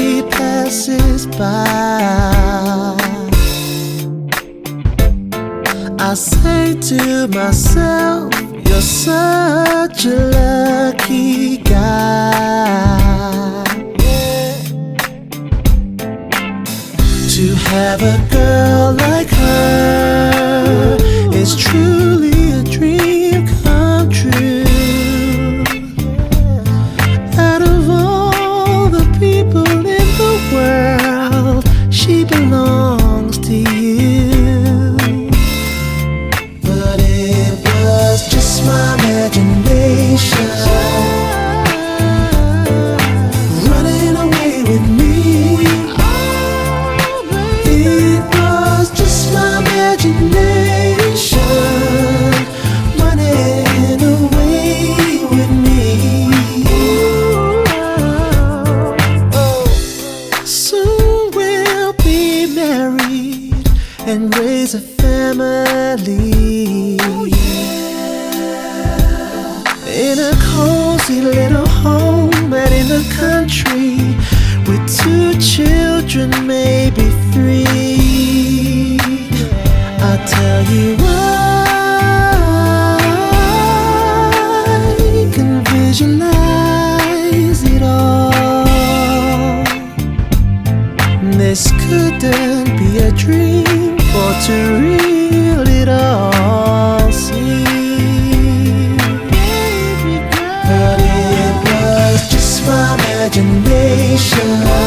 she passes by. I say to myself, You're such a lucky guy. To have a girl like her is truly and raise a family. Oh, in a cozy little home and in the country with two children, maybe three. I tell you I can visualize it all. This couldn't be a dream, for to real it all seem. But it was just my imagination.